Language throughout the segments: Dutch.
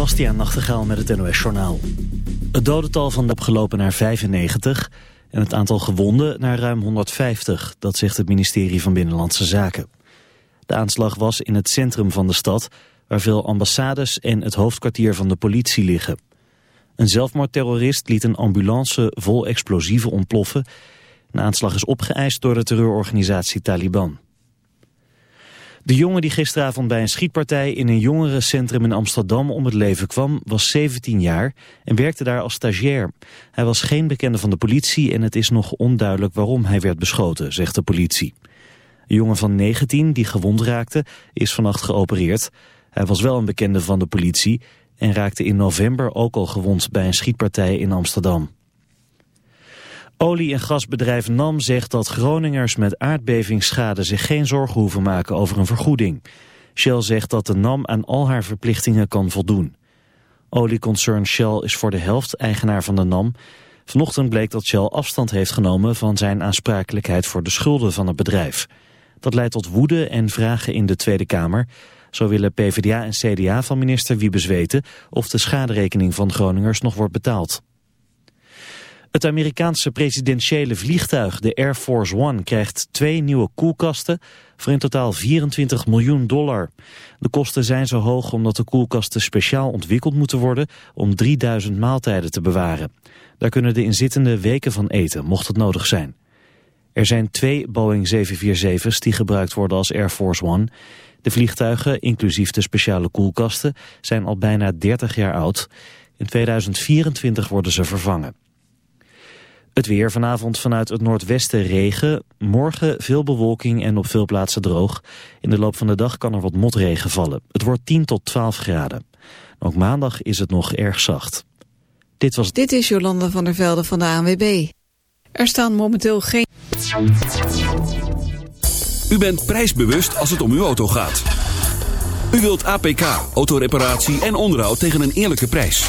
Bastiaan Nachtegaal met het NOS Journaal. Het dodental van de opgelopen naar 95 en het aantal gewonden naar ruim 150. Dat zegt het ministerie van Binnenlandse Zaken. De aanslag was in het centrum van de stad... waar veel ambassades en het hoofdkwartier van de politie liggen. Een zelfmoordterrorist liet een ambulance vol explosieven ontploffen. De aanslag is opgeëist door de terreurorganisatie Taliban. De jongen die gisteravond bij een schietpartij in een jongerencentrum in Amsterdam om het leven kwam, was 17 jaar en werkte daar als stagiair. Hij was geen bekende van de politie en het is nog onduidelijk waarom hij werd beschoten, zegt de politie. Een jongen van 19 die gewond raakte is vannacht geopereerd. Hij was wel een bekende van de politie en raakte in november ook al gewond bij een schietpartij in Amsterdam. Olie- en gasbedrijf NAM zegt dat Groningers met aardbevingsschade zich geen zorgen hoeven maken over een vergoeding. Shell zegt dat de NAM aan al haar verplichtingen kan voldoen. Olieconcern Shell is voor de helft eigenaar van de NAM. Vanochtend bleek dat Shell afstand heeft genomen van zijn aansprakelijkheid voor de schulden van het bedrijf. Dat leidt tot woede en vragen in de Tweede Kamer. Zo willen PvdA en CDA van minister Wiebes weten of de schaderekening van Groningers nog wordt betaald. Het Amerikaanse presidentiële vliegtuig, de Air Force One, krijgt twee nieuwe koelkasten voor in totaal 24 miljoen dollar. De kosten zijn zo hoog omdat de koelkasten speciaal ontwikkeld moeten worden om 3000 maaltijden te bewaren. Daar kunnen de inzittenden weken van eten, mocht het nodig zijn. Er zijn twee Boeing 747's die gebruikt worden als Air Force One. De vliegtuigen, inclusief de speciale koelkasten, zijn al bijna 30 jaar oud. In 2024 worden ze vervangen. Het weer vanavond vanuit het noordwesten regen. Morgen veel bewolking en op veel plaatsen droog. In de loop van de dag kan er wat motregen vallen. Het wordt 10 tot 12 graden. Ook maandag is het nog erg zacht. Dit, was... Dit is Jolanda van der Velde van de ANWB. Er staan momenteel geen... U bent prijsbewust als het om uw auto gaat. U wilt APK, autoreparatie en onderhoud tegen een eerlijke prijs.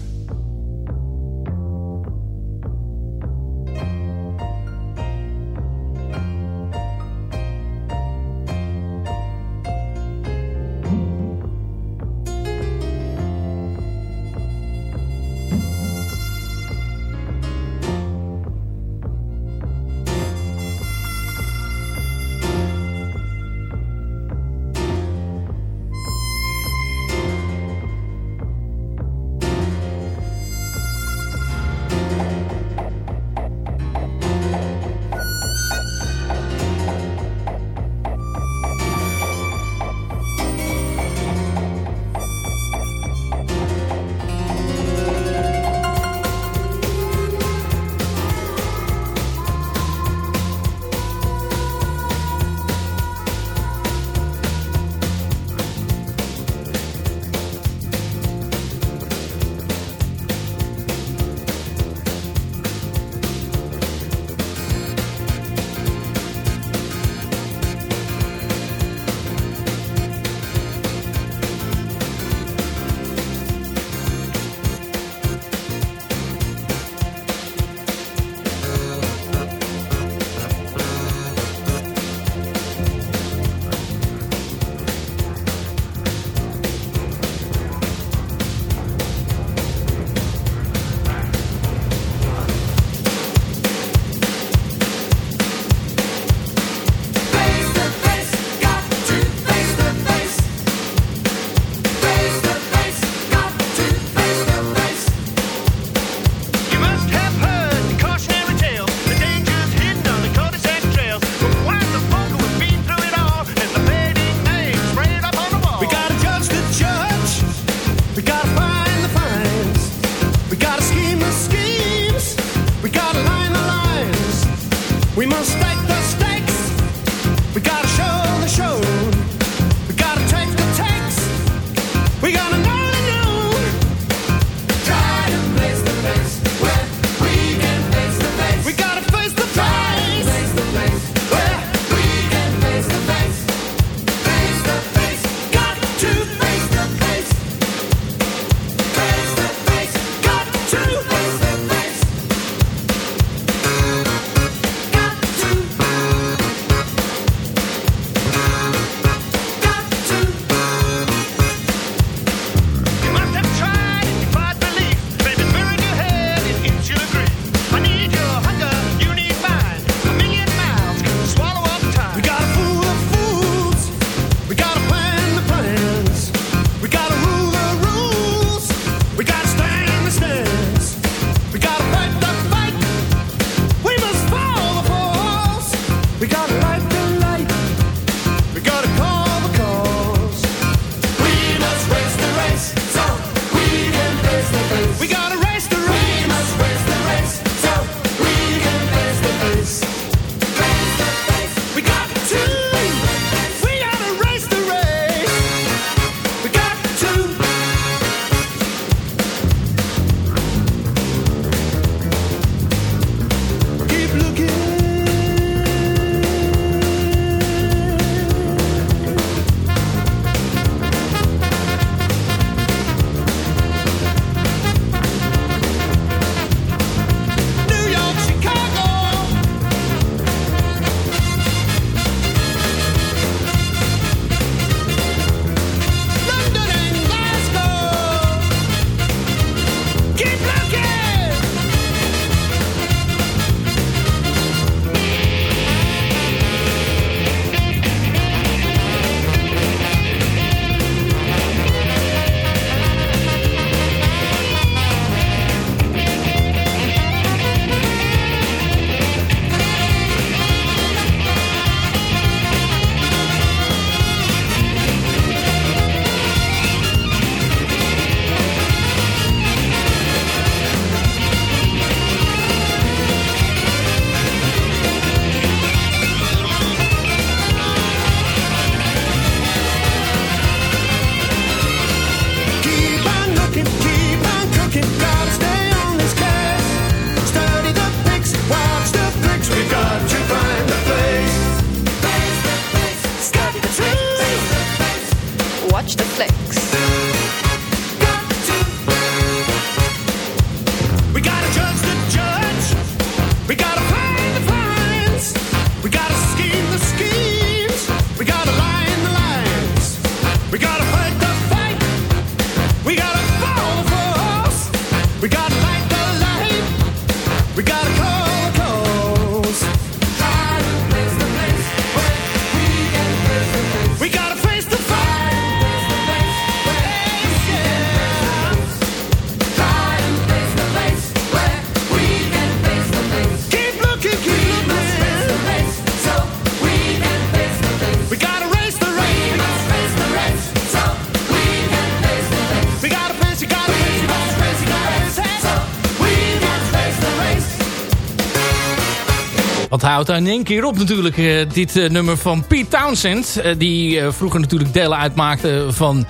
Houdt in één keer op natuurlijk eh, dit eh, nummer van Pete Townsend. eh, die vroeger natuurlijk delen uitmaakte van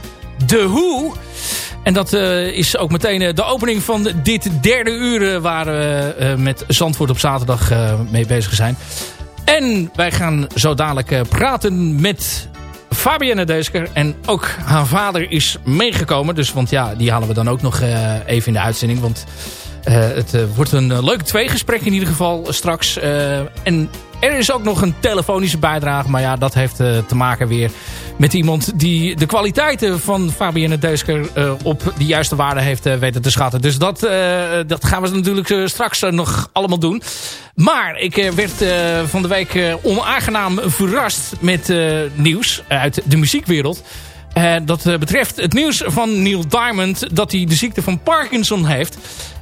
The Who. En dat is ook meteen de opening van dit derde uur... waar we met Zandvoort op zaterdag mee bezig zijn. En wij gaan zo dadelijk praten met Fabienne Deusker. En ook haar vader is meegekomen. Dus, want ja, die halen we dan ook nog even in de uitzending. Want het eh, wordt een uh, leuk tweegesprek in ieder geval eh, straks. Eh, en er is ook nog een telefonische bijdrage. Maar ja, dat heeft eh, te maken weer met iemand die de kwaliteiten van Fabienne Deusker op de juiste waarde heeft weten te schatten. Dus dat, dat gaan we natuurlijk straks nog allemaal doen. Maar ik werd van de week onaangenaam verrast met nieuws uit de muziekwereld. Dat betreft het nieuws van Neil Diamond dat hij de ziekte van Parkinson heeft.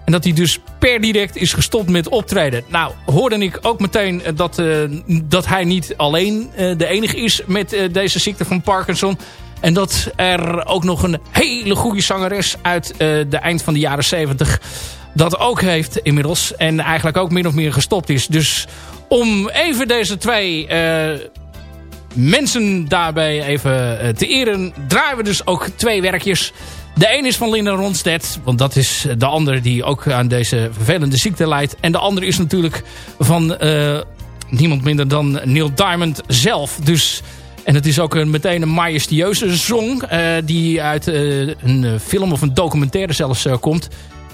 En dat hij dus per direct is gestopt met optreden. Nou, hoorde ik ook meteen dat, uh, dat hij niet alleen de enige is met deze ziekte van Parkinson. En dat er ook nog een hele goede zangeres uit de eind van de jaren 70 dat ook heeft inmiddels. En eigenlijk ook min of meer gestopt is. Dus om even deze twee mensen daarbij even te eren... draaien we dus ook twee werkjes... De een is van Linda Ronstedt, want dat is de ander die ook aan deze vervelende ziekte leidt. En de andere is natuurlijk van uh, niemand minder dan Neil Diamond zelf. Dus, en het is ook een, meteen een majestueuze song uh, die uit een film of een documentaire zelfs komt.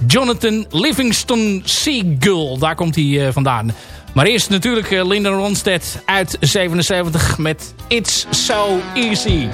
Jonathan Livingston Seagull, daar komt hij vandaan. Maar eerst natuurlijk Linda Ronstedt uit 77 met It's so easy.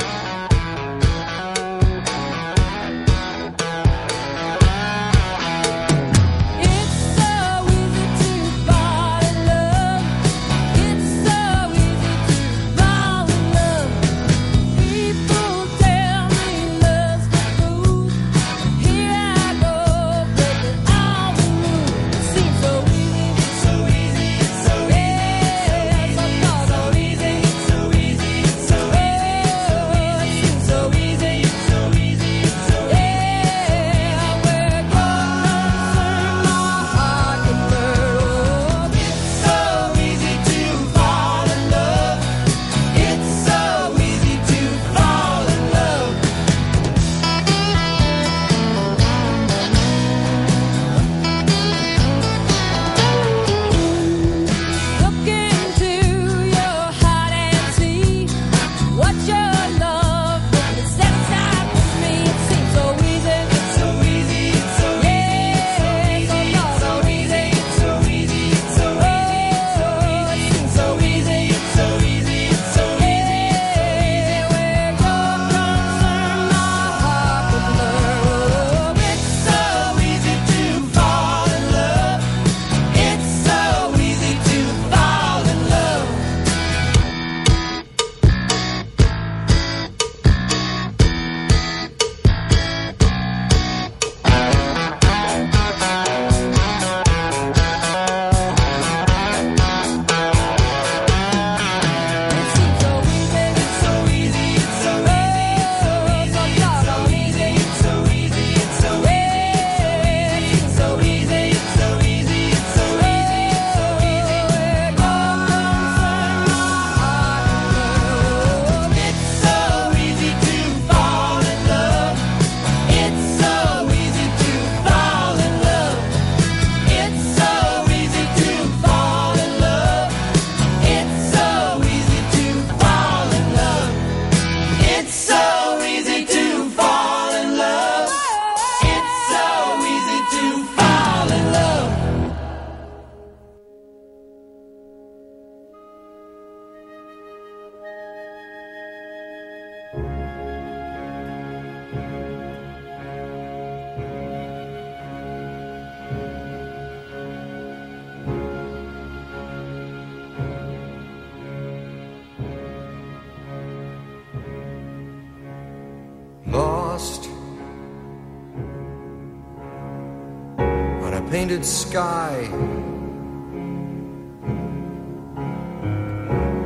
Sky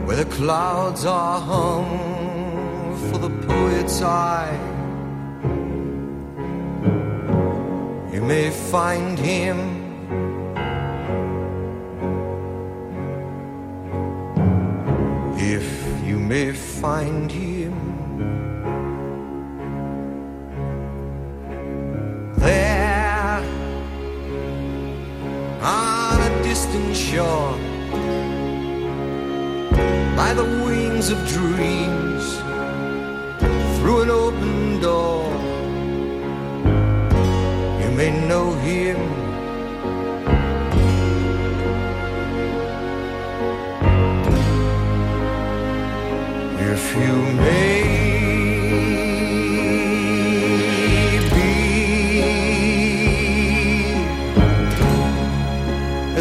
where the clouds are hung for the poet's eye. You may find him. If you may find him distant shore. By the wings of dreams through an open door. You may know him. If you may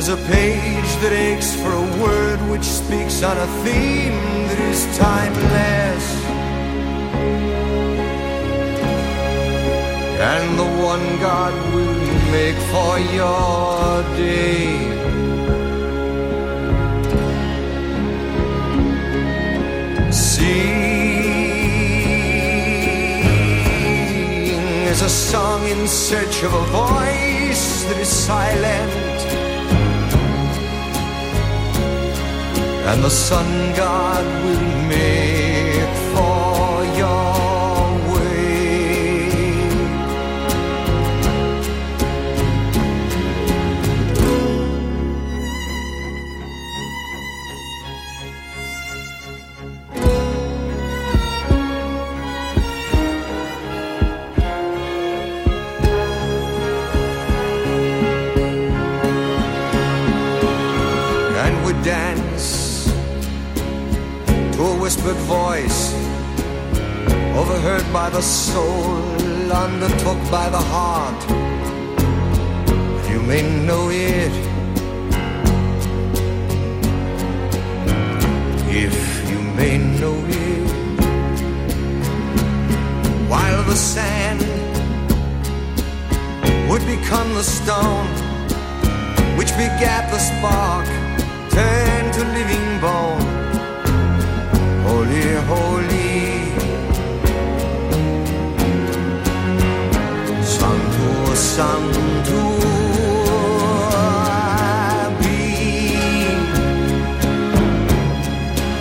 as a page that aches for a word which speaks on a theme that is timeless and the one God will make for your day Sing is a song in search of a voice that is silent. And the sun god will make whispered voice overheard by the soul undertook by the heart. You may know it. If you may know it. While the sand would become the stone which begat the spark, turned to living bone. Holy, Sanctus, Sanctus, be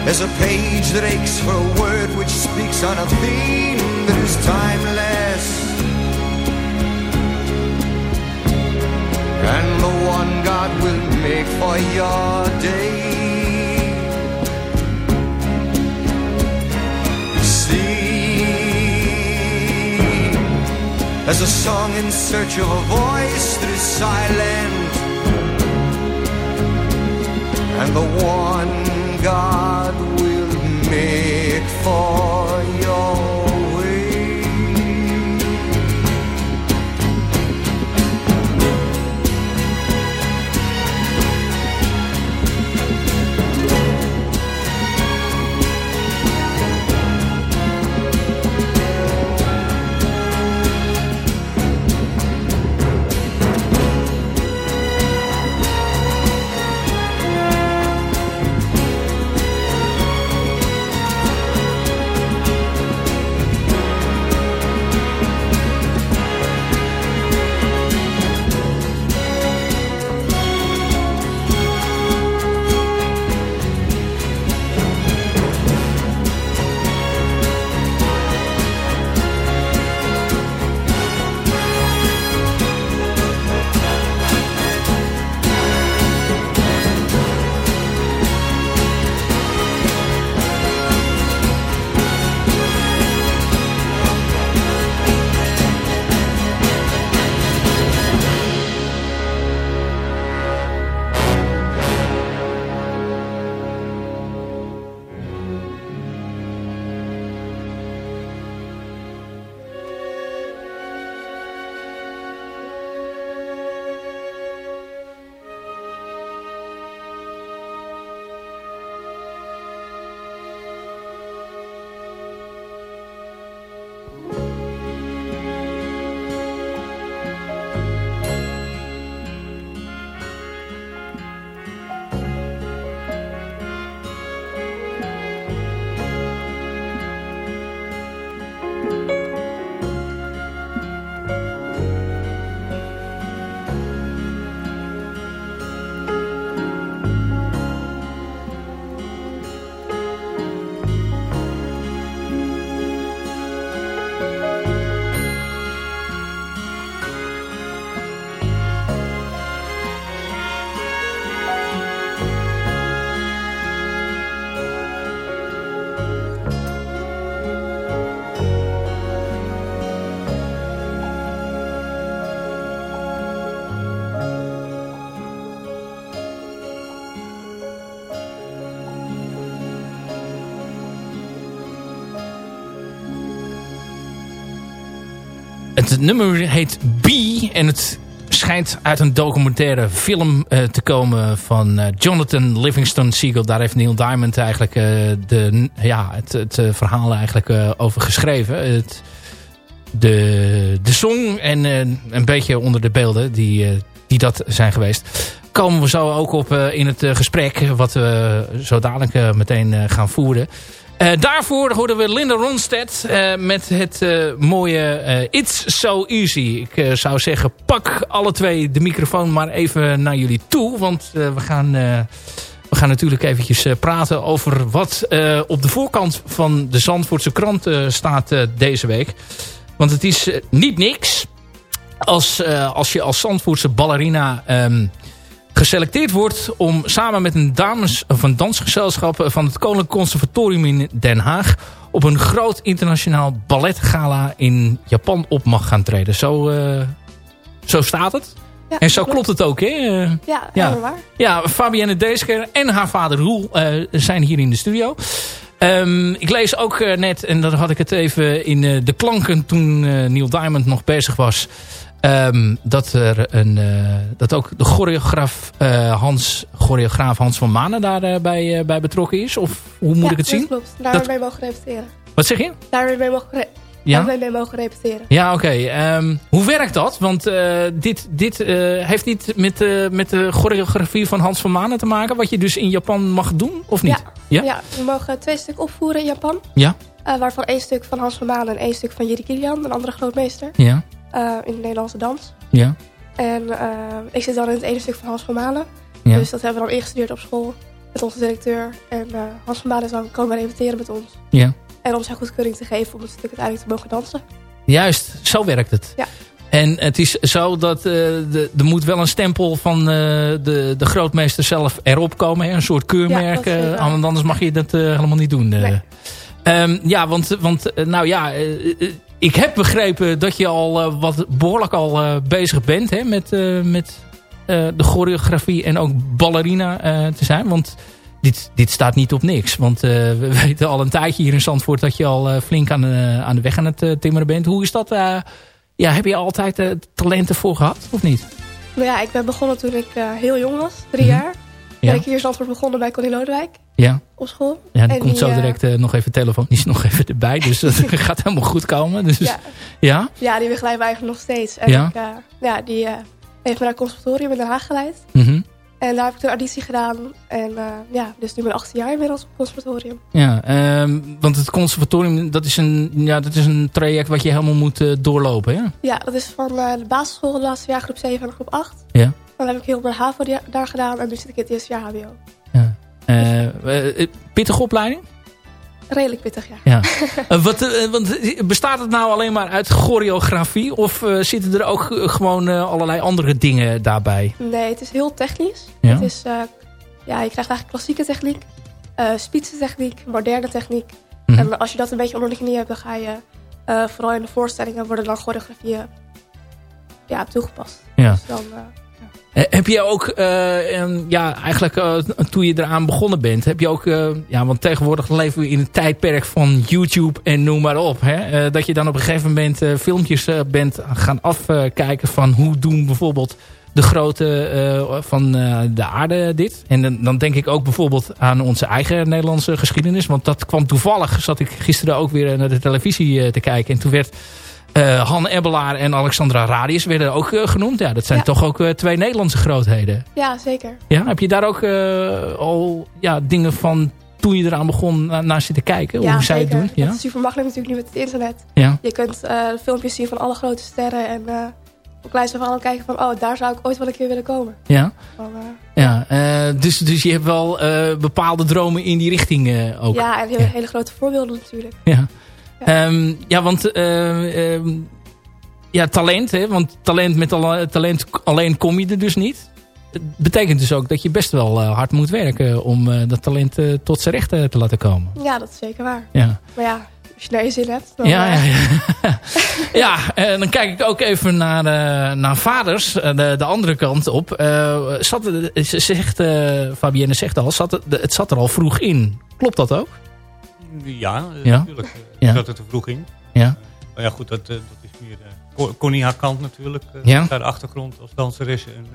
as a page that aches for a word which speaks on a theme that is timeless. and the one God will make for your day. As a song in search of a voice that is silent, and the one God will make for het nummer heet B en het schijnt uit een documentaire film eh, te komen van eh, Jonathan Livingston Seagull. Daar heeft Neil Diamond eigenlijk eh, de, ja, het, het verhaal eigenlijk over geschreven. Het, de, de song en een beetje onder de beelden die, die dat zijn geweest. Komen we zo ook op in het gesprek wat we zo dadelijk meteen gaan voeren. Eh, daarvoor hoorden we Linda Ronstadt eh, met het eh, mooie It's So Easy. Ik zou zeggen, pak alle twee de microfoon maar even naar jullie toe. Want we, gaan, we gaan natuurlijk eventjes praten over wat op de voorkant van de Zandvoortse krant staat deze week. Want het is niet niks als, als je als Zandvoortse ballerina... ehm, geselecteerd wordt om samen met een dames of een dansgezelschap van het Koninklijk Conservatorium in Den Haag op een groot internationaal balletgala in Japan op mag gaan treden. Zo, eh, zo staat het. Ja, en zo klopt het ook, hè? Eh, Ja, waar. ja, Fabienne Deesker en haar vader Roel eh, zijn hier in de studio. Ehm, ik lees ook net, en dan had ik het even in de klanken toen Neil Diamond nog bezig was. Ehm, dat, er een, eh, dat ook de choreograaf, eh, Hans, choreograaf Hans van Manen daarbij bij, eh, bij betrokken is. Of hoe moet ja, ik het zien? Klopt. Daar Dat- mee mogen repeteren. Wat zeg je? Daar mee mogen, re- Ja? we mee mogen repeteren. Ja, oké. Ehm, hoe werkt dat? Want dit, dit heeft niet met, met de choreografie van Hans van Manen te maken. Wat je dus in Japan mag doen, of niet? Ja. Ja? we mogen twee stukken opvoeren in Japan. Ja. waarvan één stuk van Hans van Manen en één stuk van Jiri Kilian, een andere grootmeester. Ja. Eh, in de Nederlandse dans. Ja. En eh, ik zit dan in het ene stuk van Hans van Manen. Ja. Dus dat hebben we dan ingestudeerd op school met onze directeur. En eh, Hans van Manen is dan komen repeteren met ons. Ja. En om zijn goedkeuring te geven om het stuk uiteindelijk te mogen dansen. Juist, zo werkt het. Ja. En het is zo dat de, er moet wel een stempel van de, de grootmeester zelf erop komen. Hè? Een soort keurmerk. Ja, want anders mag je dat helemaal niet doen. Nee. Ehm, ja, want, want nou ja, ik heb begrepen dat je al eh, wat behoorlijk al eh, bezig bent hè, met, eh, met de choreografie en ook ballerina te zijn. Want dit, dit staat niet op niks. Want we weten al een tijdje hier in Zandvoort dat je al flink aan de, aan de weg aan het timmeren bent. Hoe is dat? ja, heb je altijd talenten voor gehad of niet? Nou ja, ik ben begonnen toen ik heel jong was, drie Mhm. jaar. Ja. Ben ik hier in Zandvoort begonnen bij Connie Lodewijk Ja, op school. ja die En komt zo eh, direct eh, nog even telefonisch nog even erbij. Dus dat gaat helemaal goed komen. Dus, Ja. ja? Ja, die begeleidt me eigenlijk nog steeds. En Ja? ik, eh, ja, die heeft me naar het conservatorium in Den Haag geleid. Mhm. En daar heb ik de auditie gedaan. En ja, dus nu ben ik 18 jaar inmiddels op het conservatorium. Ja, ehm, want het conservatorium, dat is, een, ja, dat is een traject wat je helemaal moet doorlopen, hè? Ja, dat is van de basisschool, de laatste jaar groep 7 en groep 8. Ja. Dan heb ik heel veel HAVO daar gedaan en nu zit ik in het eerste jaar HBO. ja. Eh, eh, pittige opleiding? Redelijk pittig, ja. Ja. Eh, wat, eh, want eh, bestaat het nou alleen maar uit choreografie? Of eh, zitten er ook eh, gewoon eh, allerlei andere dingen daarbij? Nee, het is heel technisch. Ja? Het is, eh, ja, je krijgt eigenlijk klassieke techniek, eh techniek, moderne techniek. Mhm. En als je dat een beetje onder de knie hebt, dan ga je eh, vooral in de voorstellingen worden dan choreografieën ja, toegepast. Ja. Dus dan, eh, Eh, heb je ook, eh, en ja, eigenlijk eh, toen je eraan begonnen bent, heb je ook, eh, ja, want tegenwoordig leven we in een tijdperk van YouTube en noem maar op. Hè, eh, dat je dan op een gegeven moment eh, filmpjes eh, bent gaan afkijken van hoe doen bijvoorbeeld de grote eh, van eh, de aarde dit. En dan, dan denk ik ook bijvoorbeeld aan onze eigen Nederlandse geschiedenis. Want dat kwam toevallig, zat ik gisteren ook weer naar de televisie eh, te kijken. En toen werd eh Han Ebbelaar en Alexandra Radius werden ook eh, genoemd. Ja, dat zijn Ja. toch ook eh, twee Nederlandse grootheden. ja, zeker. Ja, heb je daar ook al ja, dingen van toen je eraan begon na- naar zitten kijken? ja, hoe zij het doen? Ja? Het is super makkelijk natuurlijk nu met het internet. Ja. Je kunt filmpjes zien van alle grote sterren en op klein van kijken van, oh, daar zou ik ooit wel een keer willen komen. Ja. Van, ja dus, dus je hebt wel bepaalde dromen in die richting ook. ja, en hele, hele grote voorbeelden natuurlijk. Ja, Ja. Ehm, ja want eh, ehm, ja, talent, hè, want talent met alle, talent alleen kom je er dus niet. Het betekent dus ook dat je best wel eh, hard moet werken om eh, dat talent eh, tot zijn recht te laten komen. Ja, dat is zeker waar. Ja. Maar ja, als je naar je zin hebt, dan... Ja, ja, ja. ja, en dan kijk ik ook even naar, eh, naar vaders, de, de andere kant op. Eh, zat, ze zegt, eh, Fabienne zegt al, zat, het- het zat er al vroeg in. Klopt dat ook? Ja, Ja? natuurlijk. Ja. Zat er te vroeg in. Ja. Maar ja, goed, dat, eh, dat is meer eh, Con- Connie Hakant natuurlijk. eh, Ja. haar achtergrond als danseres en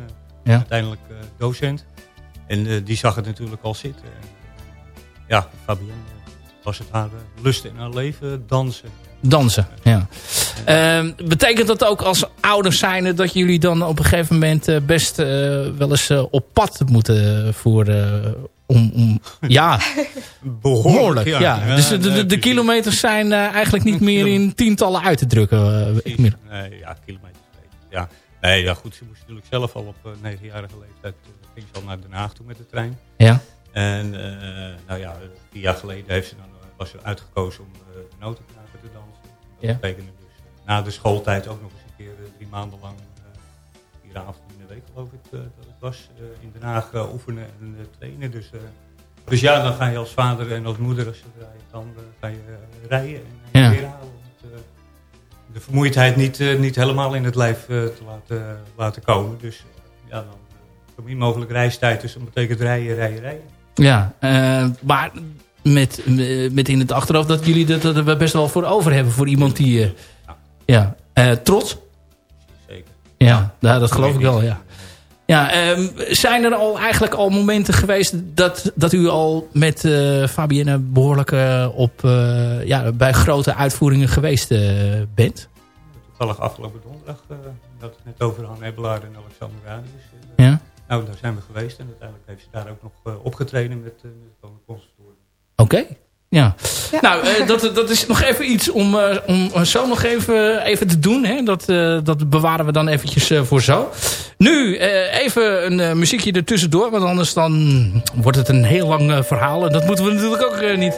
Ja. uiteindelijk docent. En die zag het natuurlijk al zitten. En, ja, Fabienne was het haar lust in haar leven, dansen. Dansen, ja. Ehm, betekent dat ook als ouders zijnde dat jullie dan op een gegeven moment best wel eens op pad moeten voeren? Om, om, ja, behoorlijk. Ja. Dus de, de, kilometers zijn eh, eigenlijk niet meer in tientallen uit te drukken. eh, meer. Nee, ja, kilometers. Ja. Nee, ja, goed, ze moest natuurlijk zelf al op eh, negenjarige leeftijd ging ze al naar Den Haag toe met de trein. Ja. En eh, nou ja, vier jaar geleden heeft ze dan, was ze uitgekozen om uh, de notenkraken te dansen. Dat Ja. betekende dus na de schooltijd ook nog eens een keer drie maanden lang, eh vier de week geloof ik eh, dat het was, eh, in Den Haag eh, oefenen en trainen. Dus, dus ja, dan ga je als vader en als moeder, als je rijdt, dan ga je rijden en, Ja. weer halen. De vermoeidheid niet, niet helemaal in het lijf te laten, laten komen. Dus ja, dan zo min mogelijk reistijd. Dus dat betekent rijden, rijden, rijden. Ja, maar met, met in het achterhoofd dat jullie dat, dat er best wel voor over hebben. Voor iemand die... eh, ja, eh, trots? Ja, dat geloof ik wel, ja. Ja, ehm, zijn er al eigenlijk al momenten geweest dat, dat u al met eh, Fabienne behoorlijk eh, op, eh, ja, bij grote uitvoeringen geweest bent? Toevallig afgelopen donderdag, dat het net over Han Ebelaar en Alexander Radius. Ja. Nou, daar zijn we geweest en uiteindelijk heeft ze daar ook nog opgetreden met, met het Koninklijk Conservatorium. Oké. Ja. Nou, eh, dat, dat is nog even iets om, eh, om eh, zo nog even, even te doen. Hè? Dat, dat bewaren we dan eventjes voor zo. Nu, even een muziekje ertussendoor. Want anders dan wordt het een heel lang verhaal. En dat moeten we natuurlijk ook niet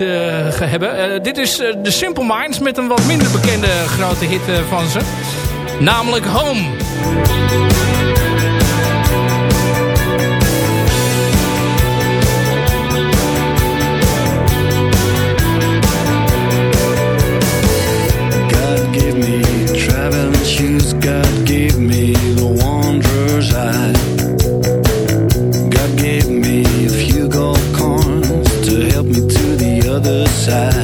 hebben. Dit is The Simple Minds met een wat minder bekende grote hit van ze. Namelijk Home. Side.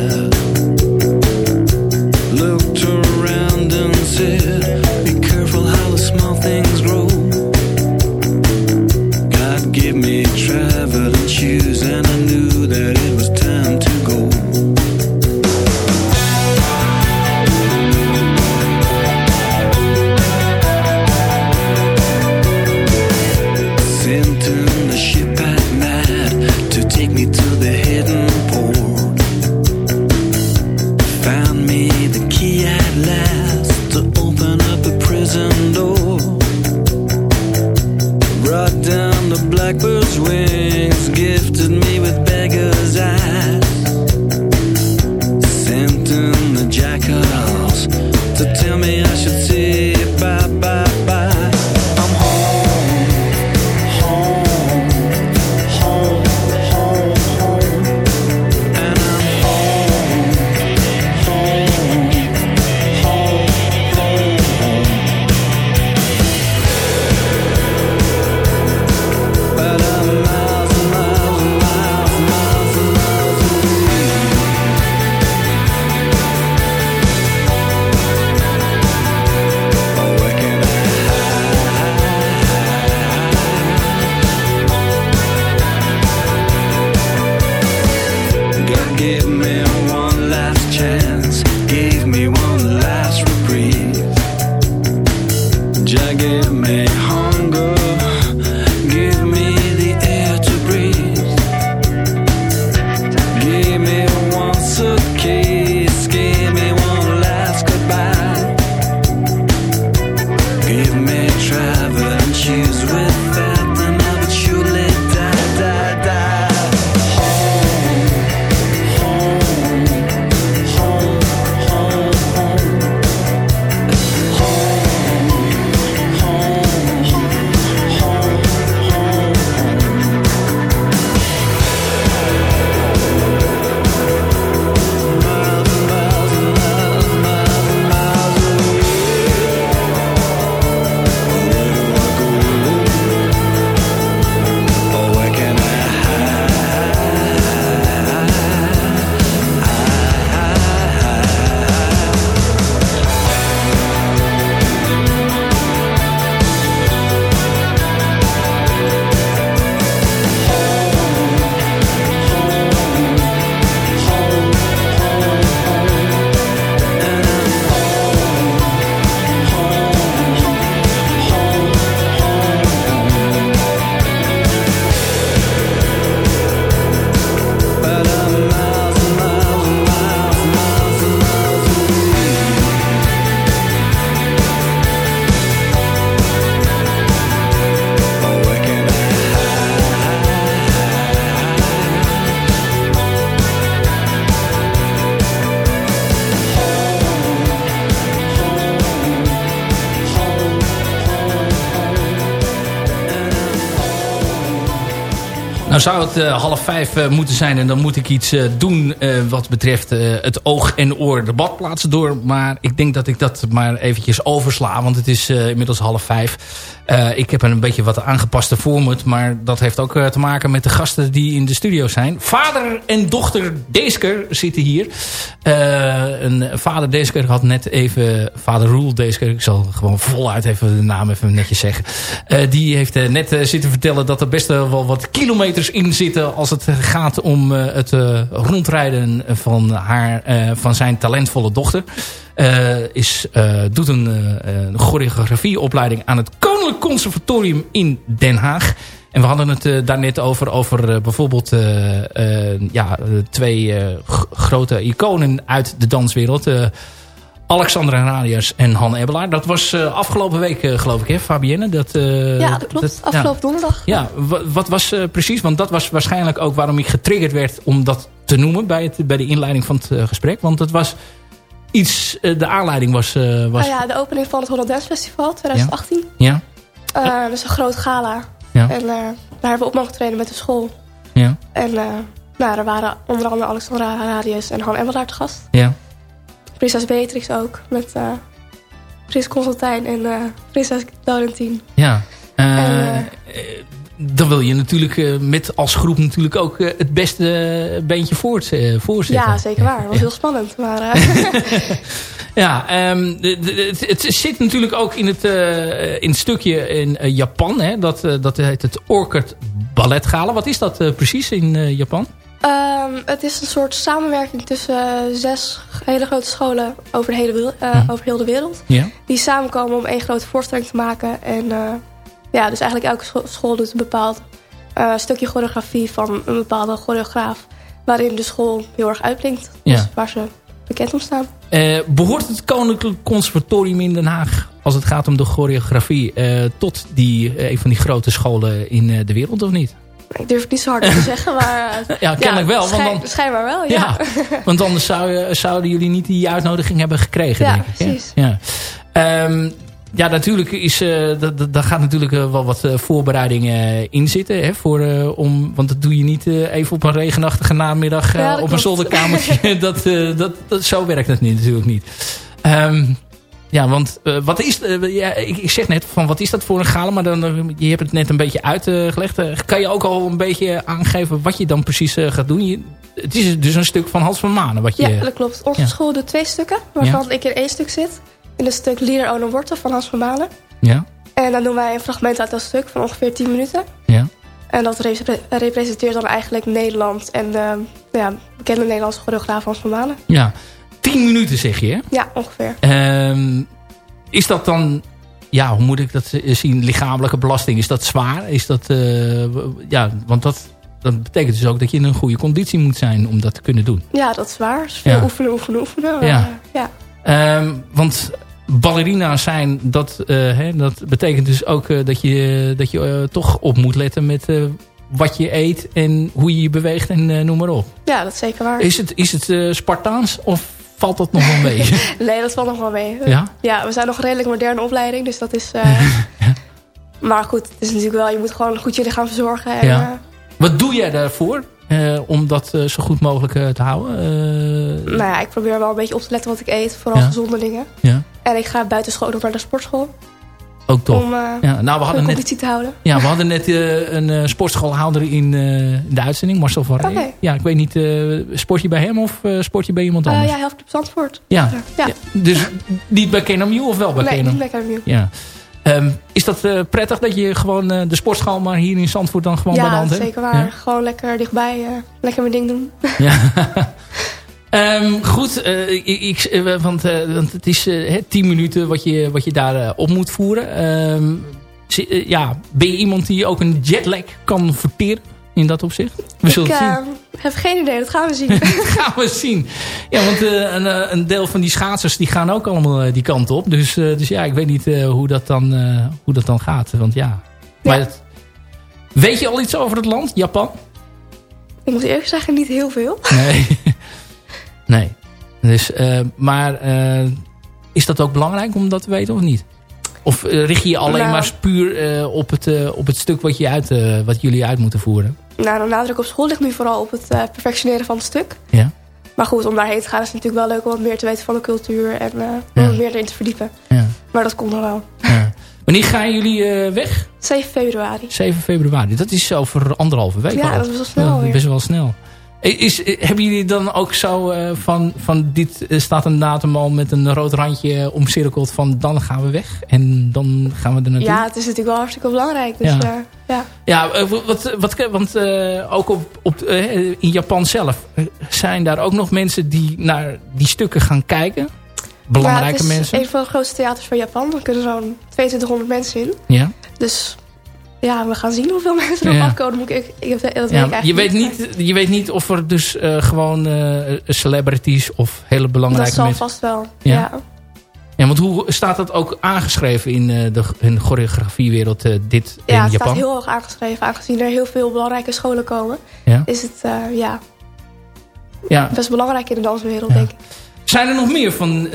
Nou zou het eh, half vijf eh, moeten zijn en dan moet ik iets eh, doen wat betreft het oog en oor de badplaatsen door. Maar ik denk dat ik dat maar eventjes oversla, want het is inmiddels half vijf. Eh, ik heb een beetje wat aangepaste format, maar dat heeft ook eh, te maken met de gasten die in de studio zijn. Vader en dochter Deesker zitten hier. Eh, een vader Deesker had net even, vader Roel Deesker, ik zal gewoon voluit even de naam even netjes zeggen. Die heeft net zitten vertellen dat er best wel wat kilometers in zitten als het gaat om het rondrijden van, haar, van zijn talentvolle dochter. Is, doet een, een choreografieopleiding aan het Koninklijk Conservatorium in Den Haag. En we hadden het uh, daarnet over, over uh, bijvoorbeeld uh, ja, twee grote iconen uit de danswereld. Alexandra Radius en Han Ebbelaar. Dat was afgelopen week geloof ik, hè, Fabienne? Dat, ja, dat klopt. Dat, afgelopen ja. donderdag. Ja, wat was precies? Want dat was waarschijnlijk ook waarom ik getriggerd werd om dat te noemen bij, het, bij de inleiding van het gesprek. Want het was iets, de aanleiding was... was... Ah, ja, de opening van het Holland Dance Festival 2018. Ja. ja. Dat is een groot gala. Ja. En uh, daar hebben we op mogen treden met de school. Ja. En uh, nou, er waren onder andere Alexandra Radius en Han Emmelaar te gast. Ja. Prinses Beatrix ook, met uh, Prins Constantijn en Prinses Laurentien. Ja. En, dan wil je natuurlijk met als groep natuurlijk ook het beste beentje voort, voorzetten. Ja, zeker waar. Dat was heel spannend. Maar, Ja, um, de, de, het, het, zit natuurlijk ook in het, uh, in het stukje in uh, Japan. Hè? Dat, uh, dat heet het Orchid Ballet Gala. Wat is dat precies in Japan? Um, het is een soort samenwerking tussen zes hele grote scholen over, de hele, ja. over heel de wereld. Ja. Die samenkomen om één grote voorstelling te maken. En ja, dus eigenlijk elke school, doet een bepaald stukje choreografie van een bepaalde choreograaf. Waarin de school heel erg uitblinkt. Ja. Dus waar ze bekend om staan. Uh, behoort het Koninklijk Conservatorium in Den Haag, als het gaat om de choreografie, uh, tot die, een van die grote scholen in de wereld of niet? Ik durf het niet zo hard te zeggen, maar... ja, kennelijk ja, wel. Want dan, schijnbaar wel, ja. ja want anders zou, zouden jullie niet die uitnodiging hebben gekregen, ja, denk ik. Precies. Ja, um, ja, natuurlijk is, uh, daar gaat natuurlijk uh, wel wat uh, voorbereidingen in zitten. Hè, voor, om, want dat doe je niet even op een regenachtige namiddag ja, op een zolderkamertje. dat, dat, dat, zo werkt het niet, natuurlijk niet. Um, ja, want wat is, ja, ik, ik, zeg net van wat is dat voor een gala, maar dan, je hebt het net een beetje uitgelegd. kan je ook al een beetje aangeven wat je dan precies gaat doen? Je, het is dus een stuk van Hans van Manen. Wat je, ja, dat klopt. Onze ja. school doet twee stukken, waarvan ja. ik in één stuk zit in het stuk Lieder Wortel van Hans van Balen. Ja. En dan doen wij een fragment uit dat stuk van ongeveer 10 minuten. Ja. En dat repre representeert dan eigenlijk Nederland en de ja, bekende Nederlandse choreograaf Hans van Balen. Ja, 10 minuten zeg je hè? Ja, ongeveer. Um, is dat dan, ja, hoe moet ik dat zien, lichamelijke belasting? Is dat zwaar? Is dat, uh, ja, want dat, dat betekent dus ook dat je in een goede conditie moet zijn om dat te kunnen doen. Ja, dat is waar. Dus veel ja. oefenen, oefenen, oefenen. Ja. ja. Um, want ballerina's zijn, dat, uh, hè, dat betekent dus ook uh, dat je, dat je uh, toch op moet letten met wat je eet en hoe je je beweegt en noem maar op. Ja, dat is zeker waar. Is het, is het Spartaans of valt dat nog wel mee? nee, dat valt nog wel mee. Ja? Ja, we zijn nog een redelijk moderne opleiding, dus dat is... ja. Maar goed, het is natuurlijk wel, je moet gewoon goed je lichaam verzorgen. En, ja. Wat doe jij daarvoor? Uh, om dat uh, zo goed mogelijk uh, te houden? Nou ja, ik probeer wel een beetje op te letten wat ik eet. Vooral ja. gezonde dingen. Ja. En ik ga buiten school nog naar de sportschool. Ook toch? Om ja. nou, we hadden een net, te houden. Ja, we hadden net een sportschoolhouder in, in, de uitzending. Marcel van Rij. Okay. Ja, ik weet niet, sport je bij hem of sport je bij iemand anders? ja, Helft op Zandvoort. Ja. ja. Dus niet bij KNMU of wel bij nee, KNMU? Nee, niet bij KNMU. Ja. Um, is dat uh, prettig dat je gewoon uh, de sportschool maar hier in Zandvoort dan gewoon bij de hand hebt? Ja, zeker waar. Gewoon lekker dichtbij. Uh, lekker mijn ding doen. Ja. um, goed, ik, ik, want, want het is tien minuten wat je, wat je daar op moet voeren. Um, ja, ben je iemand die ook een jetlag kan verteren in dat opzicht? We zullen ik het zien. heb geen idee, dat gaan we zien. dat gaan we zien. Ja, want uh, een, een, deel van die schaatsers die gaan ook allemaal die kant op. Dus, uh, dus ja, ik weet niet hoe, dat dan, hoe dat dan gaat. Want ja. Maar ja. Het, weet je al iets over het land, Japan? Ik moet eerlijk zeggen, niet heel veel. Nee. nee. Dus, maar is dat ook belangrijk om dat te weten of niet? Of eh, richt je je alleen Nou. maar puur eh, op, het, eh, op het stuk wat, je uit, eh, wat jullie uit moeten voeren? Nou, de nadruk op school ligt nu vooral op het eh, perfectioneren van het stuk. Ja. Maar goed, om daarheen te gaan is het natuurlijk wel leuk om wat meer te weten van de cultuur en eh, om Ja. meer erin te verdiepen. Ja. Maar dat komt nog wel. Ja. Wanneer gaan jullie eh, weg? 7 februari. 7 februari. Dat is over anderhalve week Ja, al. dat is wel snel best wel snel. Is, is- hebben jullie dan ook zo eh, van, van dit eh, staat een datum al met een rood randje omcirkeld van dan gaan we weg en dan gaan we er naartoe? Ja, het is natuurlijk wel hartstikke belangrijk. Dus Ja. ja. ja. Ja, eh, wat, wat, want eh, ook op, op, eh, in Japan zelf eh, zijn daar ook nog mensen die naar die stukken gaan kijken. Belangrijke Ja, het is mensen. een van de grootste theaters van Japan. Er kunnen zo'n 2200 mensen in. Ja. Dus ja, we gaan zien hoeveel mensen erop Ja. afkomen. Moet ik, ik, dat weet Ja, je, weet niet. je weet niet of er dus eh, gewoon eh, celebrities of hele Dat belangrijke zal mensen... vast wel. Ja? Ja. Ja, want hoe staat dat ook aangeschreven in eh, de in choreografiewereld, dit Ja, in het Japan? staat heel hoog aangeschreven. Aangezien er heel veel belangrijke scholen komen. Ja. Is het ja, Ja. best belangrijk in de danswereld, denk ik. Zijn er nog meer van,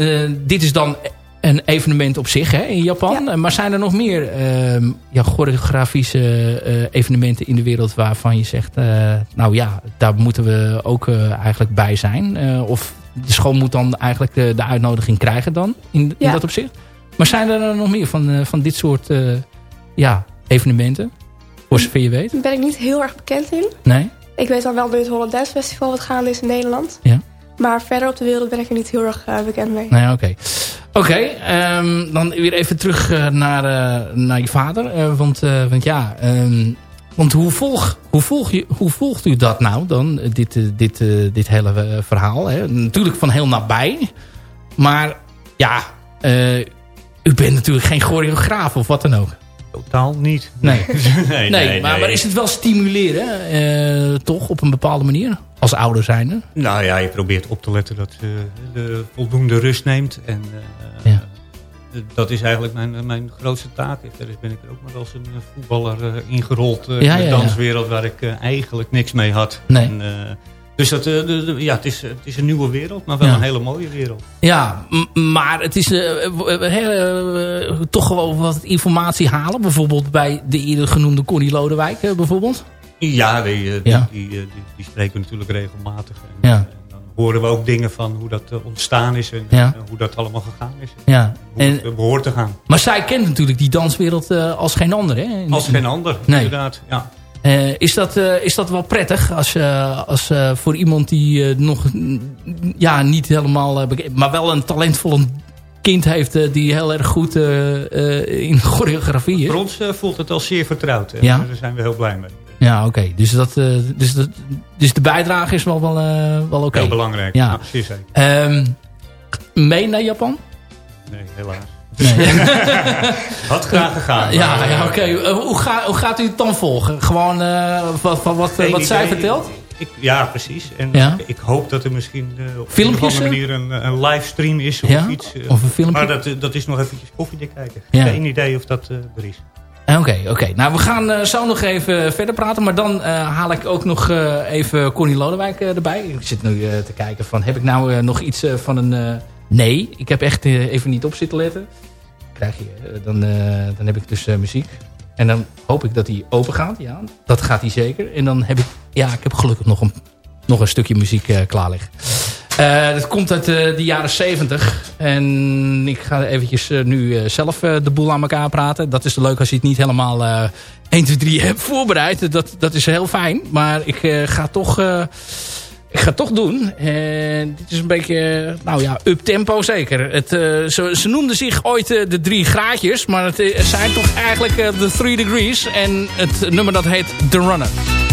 dit is dan een evenement op zich hè, in Japan. Maar zijn er nog meer ehm, ja, choreografische eh, evenementen in de wereld waarvan je zegt... eh, nou ja, daar moeten we ook eh, eigenlijk bij zijn. Of de school moet dan eigenlijk de, de uitnodiging krijgen dan in, in Ja. dat opzicht. Maar zijn er nog meer van, van dit soort ja, evenementen? Voor zover je weet? Daar ben ik niet heel erg bekend in. Nee? Ik weet dan wel nu het Holland Dance Festival wat gaande is in Nederland. Ja. Maar verder op de wereld ben ik er niet heel erg eh, bekend mee. Nee, oké. Oké, ehm, dan weer even terug eh, naar, eh, naar je vader. Eh, want, eh, want ja, ehm, want hoe, volg, hoe, volg je, hoe volgt u dat nou dan, dit, dit, eh, dit hele verhaal? Hè? Natuurlijk van heel nabij. Maar ja, eh, u bent natuurlijk geen choreograaf of wat dan ook. Totaal niet. Nee, nee, nee, maar, maar is het wel stimuleren, eh, toch, op een bepaalde manier? Als ouder zijnde? Nou ja, je probeert op te letten dat je de voldoende rust neemt. En eh, Ja. eh, dat is eigenlijk mijn, mijn grootste taak. Verder ben ik er ook maar als een eh, voetballer eh, ingerold eh, Ja, in de ja, danswereld waar ik eh, eigenlijk niks mee had. Nee. En, eh, dus dat, eh, ja, het, is, het is een nieuwe wereld, maar wel Ja. een hele mooie wereld. Ja, maar het is eh, eh, eh, eh, toch gewoon wat informatie halen. Bijvoorbeeld bij de eerder genoemde Connie Lodewijk eh, bijvoorbeeld. Ja, die, eh, Ja. Die, die, eh, die, die spreken we natuurlijk regelmatig. En, Ja. en dan horen we ook dingen van hoe dat eh, ontstaan is en Ja. eh, hoe dat allemaal gegaan is. Ja. Hoe En, het eh, behoort te gaan. maar zij kent natuurlijk die danswereld eh, als geen ander. Hè? In- Als geen ander, Nee. inderdaad. Ja. Eh, is, dat, eh, is dat wel prettig als, eh, als eh, voor iemand die eh, nog ja, niet helemaal... eh, maar wel een talentvolle kind heeft eh, die heel erg goed eh, eh, in choreografie is. Voor ons eh, voelt het al zeer vertrouwd. Ja. Daar zijn we heel blij mee. Ja, oké. Dus, dat, eh, dus, dat, dus de bijdrage is wel, wel, eh, wel oké. Heel belangrijk. Ja. Zeker. Ehm, mee naar Japan? Nee, helaas. Nee. Had graag gegaan. ja, maar, ja eh, oké. Hoe, ga, hoe gaat u het dan volgen? Gewoon eh, wat, wat, wat, zij vertelt? Ik, ja, precies. En Ja. ik hoop dat er misschien eh, op Filmpjes, een of andere manier een, een livestream is of Ja? iets. Of een filmpje? Maar dat, dat is nog eventjes koffiedik kijken. Ja. Geen idee of dat eh, er is. Eh, Oké, oké. Nou, we gaan eh, zo nog even verder praten. Maar dan eh, haal ik ook nog even Connie Lodewijk erbij. Ik zit nu te kijken van, heb ik nou nog iets van een... nee, ik heb echt even niet op zitten letten. Krijg je, dan, dan heb ik dus muziek. En dan hoop ik dat hij open gaat. Ja, dat gaat hij zeker. En dan heb ik, ja, ik heb gelukkig nog een, nog een stukje muziek klaar liggen. Dat komt uit de jaren 70. En ik ga eventjes eh, nu eh, zelf eh, de boel aan elkaar praten. Dat is leuk als je het niet helemaal eh 1, 2, 3 hebt voorbereid. Dat, dat is heel fijn. Maar ik ga toch... ik ga het toch doen. En dit is een beetje, nou ja, up-tempo zeker. Het, ze, ze noemden zich ooit de drie graadjes. Maar het zijn toch eigenlijk de three degrees. En het nummer dat heet The Runner.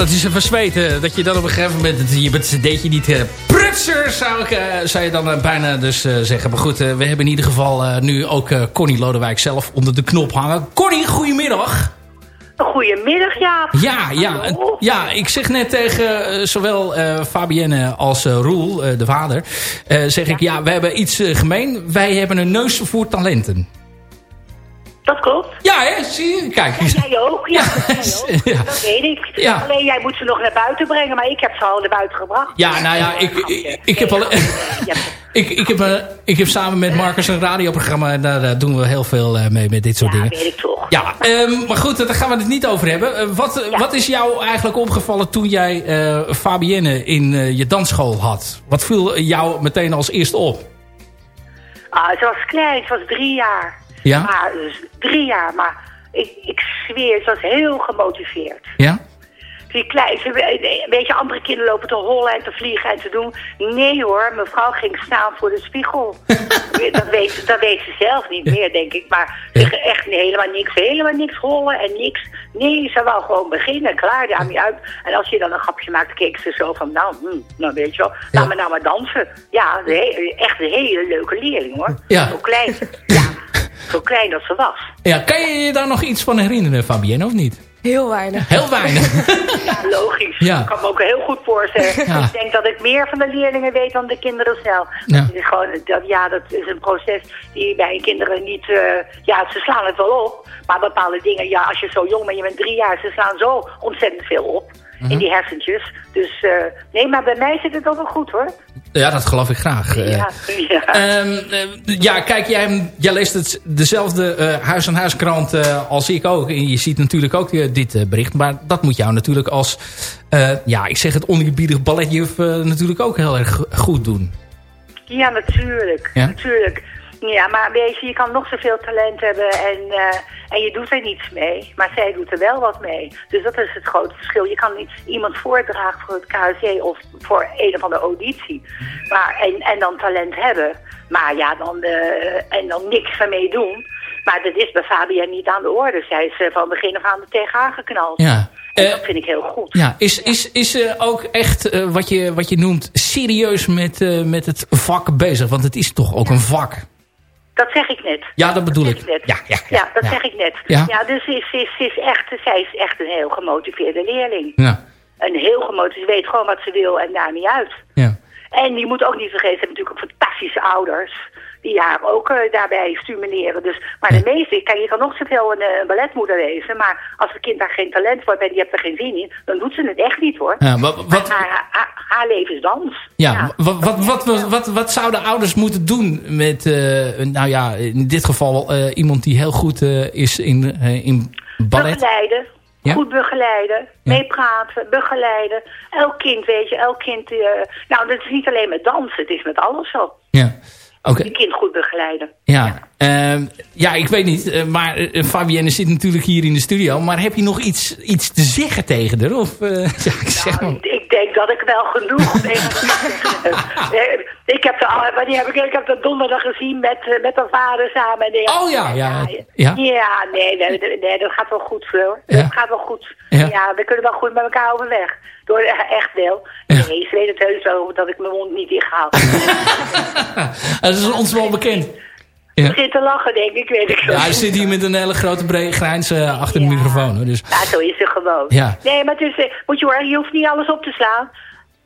Dat is even zweten. Dat je dan op een gegeven moment... Je bent deed je niet eh, prutser, zou, ik, eh, zou je dan eh, bijna dus eh, zeggen. Maar goed, eh, we hebben in ieder geval eh, nu ook eh, Connie Lodewijk zelf onder de knop hangen. Connie, goedemiddag. Goedemiddag, Jaap. Ja, ja, ja, ik zeg net tegen eh, zowel eh, Fabienne als eh, Roel, eh, de vader... eh, zeg ik, ja, we hebben iets eh, gemeen. Wij hebben een neus voor talenten. Dat klopt. Ja, hè? Zie je? Kijk. Jij ook, ja. Jij ook. Ja. Dat weet ik. Ja. Alleen jij moet ze nog naar buiten brengen, maar ik heb ze al naar buiten gebracht. Ja, nou ja, ik, ik, ik heb al... Ik, ik, heb, eh, ik heb samen met Marcus een radioprogramma en daar eh, doen we heel veel eh, mee met dit soort dingen. weet ik toch. Ja, ehm, maar goed, daar gaan we het niet over hebben. Wat, wat is jou eigenlijk opgevallen toen jij Fabienne in je dansschool had? Wat viel jou meteen als eerst op? Ah, ze was klein, ze was drie jaar. Ja? Maar, dus drie jaar, maar ik, ik zweer, ze was heel gemotiveerd. Ja? Die klein, een beetje andere kinderen lopen te hollen en te vliegen en te doen. Nee hoor, mevrouw ging staan voor de spiegel. dat, weet, dat weet ze zelf niet meer, denk ik. Maar ze- echt nee, helemaal niks, helemaal niks hollen en niks. Nee, ze wou gewoon beginnen, klaar, daarmee uit. En als je dan een grapje maakt, keek ze zo van, nou, hm, nou weet je wel, laat me nou maar dansen. Ja, echt een hele leuke leerling hoor. Ja. Zo klein, ja, zo klein dat ze was. Ja, kan je je daar nog iets van herinneren, Fabienne, of niet? Heel weinig. Heel weinig. Ja, logisch. Ja. Ik kan me ook heel goed voorstellen. Ja. Ik denk dat ik meer van de leerlingen weet dan de kinderen zelf. Ja. Het is gewoon, dat, ja, dat is een proces die bij kinderen niet... eh, ja, ze slaan het wel op. Maar bepaalde dingen, ja, als je zo jong bent, je bent drie jaar... ze slaan zo ontzettend veel op Mhm. in die hersentjes. Dus eh, nee, maar bij mij zit het ook wel goed, hoor. Ja, dat geloof ik graag. Eh, Ja, ja. Ehm, eh, ja, kijk, jij, jij leest het, dezelfde huis-aan-huiskrant eh, als ik ook. En je ziet natuurlijk ook dit bericht. Maar dat moet jou natuurlijk als, ja, ik zeg het oneerbiedig balletjuf natuurlijk ook heel erg goed doen. Ja, natuurlijk. Ja? Natuurlijk. Ja, maar weet je, je kan nog zoveel talent hebben en, eh, en je doet er niets mee. Maar zij doet er wel wat mee. Dus dat is het grote verschil. Je kan niet iemand voordragen voor het KSJ of voor een of andere auditie. Maar, en, en dan talent hebben. Maar ja, dan, eh, en dan niks ermee doen. Maar dat is bij Fabian niet aan de orde. Zij is eh, van begin af aan er tegenaan geknald. Ja. En dat vind ik heel goed. Ja, is, is, is ook echt wat, je, wat je noemt serieus met, met het vak bezig? Want het is toch ook een vak? Dat zeg ik net. Ja, dat bedoel ik. Ja, ja, Ja, dat ja. zeg ik net. Ja. Ja, dus is, is, is echt, zij is echt een heel gemotiveerde leerling. Ja, Een heel gemotiveerd, ze weet gewoon wat ze wil en daar niet uit. ja. En je moet ook niet vergeten, ze hebben natuurlijk ook fantastische ouders. Die haar ook eh, daarbij stimuleren. Dus, maar de meeste, kijk, je kan nog zoveel een eh, balletmoeder wezen. Maar als het kind daar geen talent voor heeft en die hebt er geen zin in. Dan doet ze het echt niet hoor. Ja, wat- haar, haar, haar leven is dans. Ja, Wat, wat, wat, wat, wat, wat zouden ouders moeten doen met, eh, nou ja, in dit geval iemand die heel goed is in, in ballet? Begeleiden. Ja? Goed begeleiden. Meepraten. Begeleiden. Elk kind, weet je. Elk kind. nou, dat is niet alleen met dansen. Het is met alles zo. Ja, oké. Je kind goed begeleiden. Ja, Ehm, ja, ik weet niet. eh, maar eh, Fabienne zit natuurlijk hier in de studio. Maar heb je nog iets, iets te zeggen tegen haar? Of, ja, ik zeg maar. Ik, denk dat ik wel genoeg. Eh, Ik heb de, al- wanneer heb ik, ik heb de donderdag gezien met, eh, met haar vader samen. En Oh ja, ja. Ja? Ja, nee, nee, nee, nee, dat gaat wel goed, Fleur. Ja? Dat gaat wel goed. Ja. Ja. we kunnen wel goed met elkaar overweg. Door eh, echt wel. Nee, ze weet het heus wel dat ik mijn mond niet dichthaal. dat is ons wel bekend. Ja. zit te lachen, denk ik, weet ik wel. Ja, hij zit hier met een hele grote brede grijns eh, achter de microfoon. Hoor, dus. Ja, zo is het gewoon. Ja. Nee, maar eh, moet je horen, je hoeft niet alles op te slaan.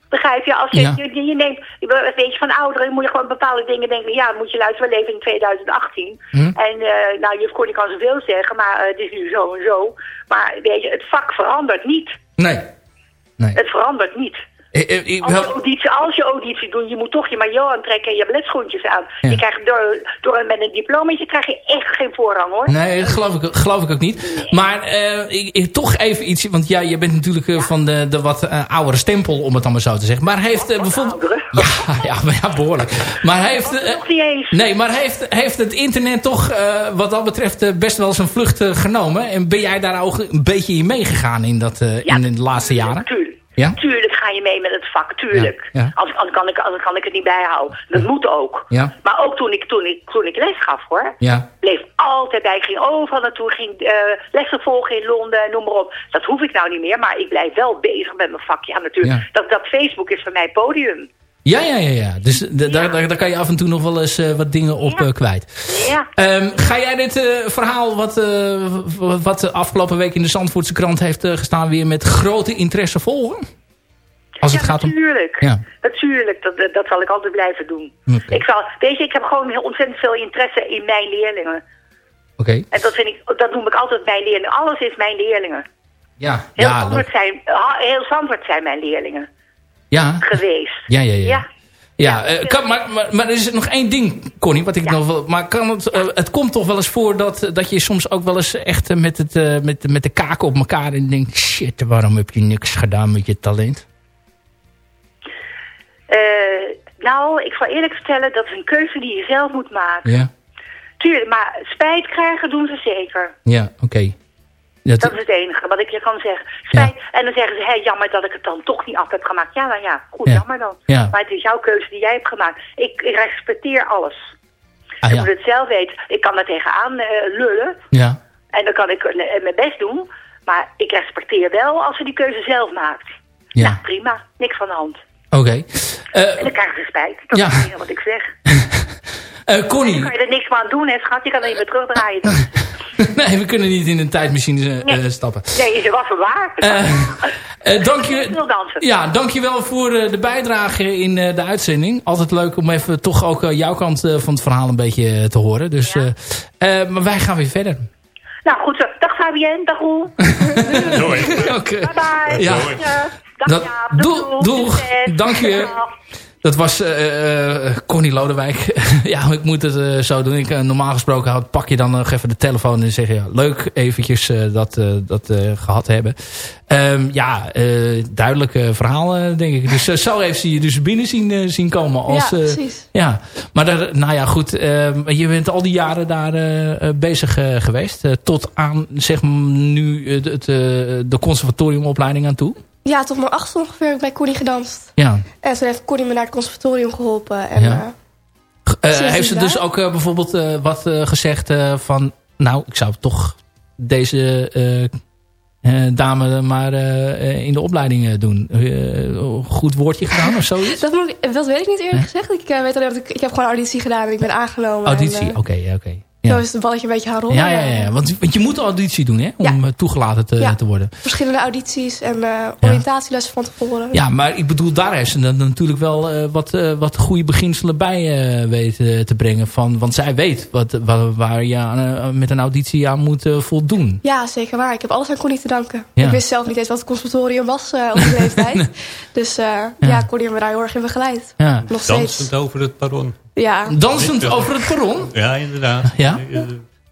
Begrijp je? Als je, Ja. je, je neemt, je- weet je, van ouderen moet je gewoon bepaalde dingen denken. Ja, moet je luisteren, we leven in 2018. Hm? En eh nou, juf Connie kan zoveel zeggen, maar het is nu zo en zo. Maar weet je, het vak verandert niet. Nee. Het verandert niet. Eh, eh, ik- Als je, auditie, als je auditie doet, je moet toch je maillot aantrekken en je balletschoentjes aan. Ja. Je krijgt door, door met een diplomaatje krijg je echt geen voorrang hoor. Nee, dat geloof ik, geloof ik ook niet. Maar eh, ik, toch even iets. Want ja, je bent natuurlijk van de, de wat oudere stempel, om het dan maar zo te zeggen. Maar heeft bijvoorbeeld. Ja, ja, maar ja, behoorlijk. Maar heeft. nee, maar heeft, heeft het internet toch wat dat betreft best wel zijn vlucht genomen? En ben jij daar ook een beetje in meegegaan in, dat, in, in de laatste jaren? Tuurlijk. Ja? Tuurlijk ga je mee met het vak, tuurlijk. Ja, ja. Anders, anders, kan ik, anders kan ik het niet bijhouden. Dat moet ook. Ja. Maar ook toen ik, toen, ik, toen ik les gaf, hoor. Ja. Bleef altijd bij. Ik ging overal naartoe. Ging eh, lessen volgen in Londen, noem maar op. Dat hoef ik nou niet meer. Maar ik blijf wel bezig met mijn vak. Ja, natuurlijk. Dat, dat Facebook is voor mij podium. Ja, ja, ja. ja. Dus Daar, daar, daar kan je af en toe nog wel eens eh, wat dingen op eh, kwijt. Ja. Ehm, ga jij dit eh, verhaal wat, wat de afgelopen week in de Zandvoortse krant heeft gestaan... weer met grote interesse volgen? Als het gaat om... natuurlijk. Ja. Natuurlijk, dat, dat, zal ik altijd blijven doen. Ik zal, weet je, ik heb gewoon heel ontzettend veel interesse in mijn leerlingen. Oké. En dat, vind ik, dat noem ik altijd mijn leerlingen. Alles is mijn leerlingen. Ja. Heel, Ja, dat- zijn, heel Zandvoort zijn mijn leerlingen ja. geweest. Ja, ja, ja. Ja. Ja, eh, kan, maar, maar, maar er is nog één ding, Connie, wat ik nog wel... Maar kan het, eh, het komt toch wel eens voor dat, dat je soms ook wel eens echt eh, met, het, eh, met, met de kaken op elkaar... en denkt, shit, waarom heb je niks gedaan met je talent? Eh, nou, ik zal eerlijk vertellen, dat is een keuze die je zelf moet maken. Ja, Tuurlijk, maar spijt krijgen doen ze zeker. ja oké. Dat, Dat is het enige wat ik je kan zeggen. Spijt. En dan zeggen ze, hé, jammer dat ik het dan toch niet af heb gemaakt. Ja, nou ja, goed, Ja. jammer dan. Ja. Maar het is jouw keuze die jij hebt gemaakt. Ik, respecteer alles. Ah, je moet het zelf weten. Ik kan er tegenaan eh, lullen. Ja, En dan kan ik eh, mijn best doen. Maar ik respecteer wel als ze die keuze zelf maakt. Ja. Nou, prima. Niks van de hand. oké. Eh, En dan krijgen ze spijt. Dat Ja. is wat ik zeg. eh, Connie, Dan kan je er niks meer aan doen, hè, schat. Je kan er niet meer terugdraaien. Nee, we kunnen niet in een tijdmachine eh, stappen. Nee, ze was waar. Eh, eh, dank je, ja, dankjewel voor eh, de bijdrage in eh, de uitzending. Altijd leuk om even toch ook eh, jouw kant eh, van het verhaal een beetje eh, te horen. Dus, eh, eh, maar wij gaan weer verder. Nou, goed zo. Dag Fabienne, dag Roel. Oké. Bye bye. Ja. Ja. Dag doeg. Dank je. Dat was Connie Lodewijk. ja, ik moet het zo doen. Ik, normaal gesproken houd, pak je dan nog even de telefoon en zeg je... Ja, leuk eventjes dat, dat eh, gehad hebben. Ehm, ja, duidelijk eh, verhaal denk ik. Dus zo heeft ze je dus binnen zien, zien komen. Als, Ja, precies. ja, maar daar, nou ja, goed. ehm, je bent al die jaren daar bezig geweest. tot aan, zeg maar, nu het, de conservatoriumopleiding aan toe. Ja, tot mijn achtste ongeveer heb ik bij Connie gedanst. Ja. En toen heeft Connie me naar het conservatorium geholpen. En, Ja. eh, Eh, heeft ze dus ook eh, bijvoorbeeld wat gezegd van... Nou, ik zou toch deze dame maar in de opleiding doen. Goed woordje gedaan of zoiets? dat, moet ik, dat weet ik niet eerlijk gezegd. Ik weet alleen dat ik, ik heb gewoon auditie gedaan en ik ben aangenomen. Auditie, oké, oké. Zo is het balletje een beetje gaan rollen. Ja, ja, ja, want, want je moet auditie doen hè, om eh, toegelaten te, Ja. te worden. Verschillende audities en eh, oriëntatielessen van tevoren. Ja, maar ik bedoel, daar heeft ze dan natuurlijk wel eh, wat, wat goede beginselen bij eh, weten te brengen. Van, want zij weet wat, waar, waar je aan, met een auditie aan moet voldoen. Ja, zeker waar. Ik heb alles aan Connie te danken. Ja. Ik wist zelf niet eens wat het conservatorium was eh, op die leeftijd. Dus eh, ja. Connie heeft me daar heel erg in begeleid. Ja. Nog steeds. Dansend over het perron. Ja. Dansend over het perron? Ja, inderdaad. Ja? Eh,